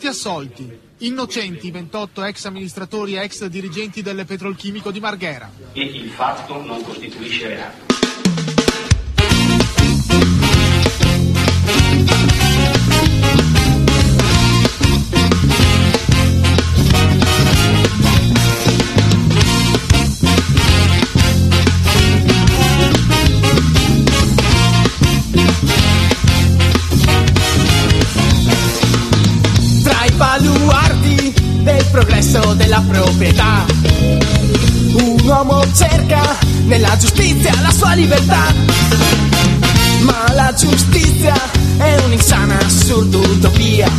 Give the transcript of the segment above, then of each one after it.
Tutti assolti. Innocenti 28 ex amministratori e ex dirigenti del petrolchimico di Marghera. E il fatto non costituisce reato. Del progresso della proprietà, un uomo cerca nella giustizia la sua libertà. Ma la giustizia è un'insana assurda utopia,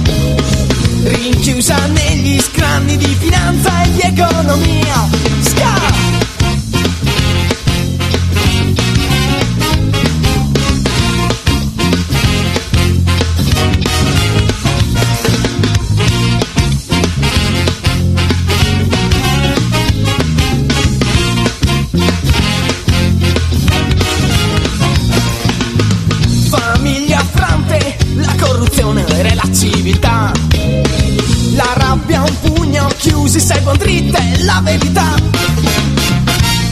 rinchiusa negli scranni di finanza e di economia. La civiltà. La rabbia un pugno chiusi, seguono dritte la verità.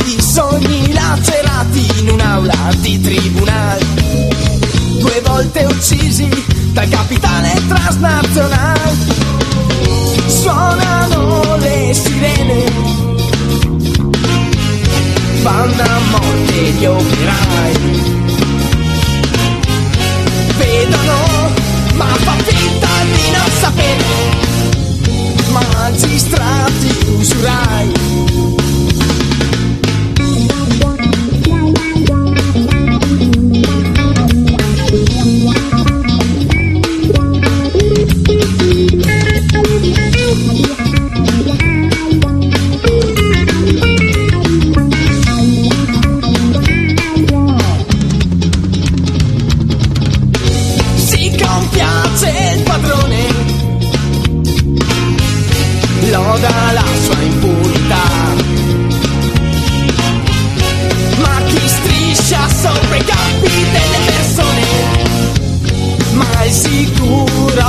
I sogni lacerati in un'aula di tribunale. Due volte uccisi dal capitale transnazionale. Suonano le sirene. Vanno a morte gli operai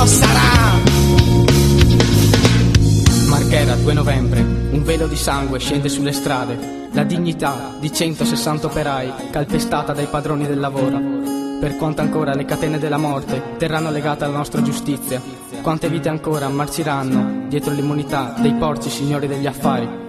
sarà. Marghera, 2 novembre. Un velo di sangue scende sulle strade. La dignità di 160 operai calpestata dai padroni del lavoro. Per quanto ancora le catene della morte terranno legate alla nostra giustizia. Quante vite ancora marciranno dietro l'immunità dei porci signori degli affari.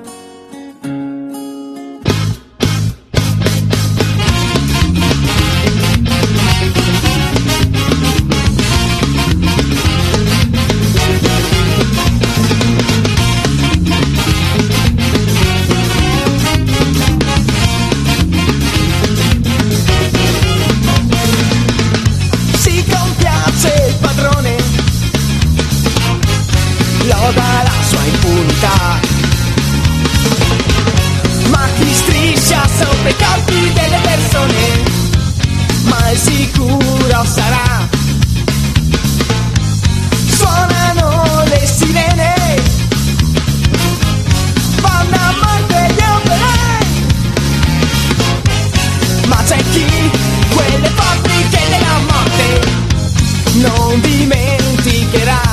non dimenticherà.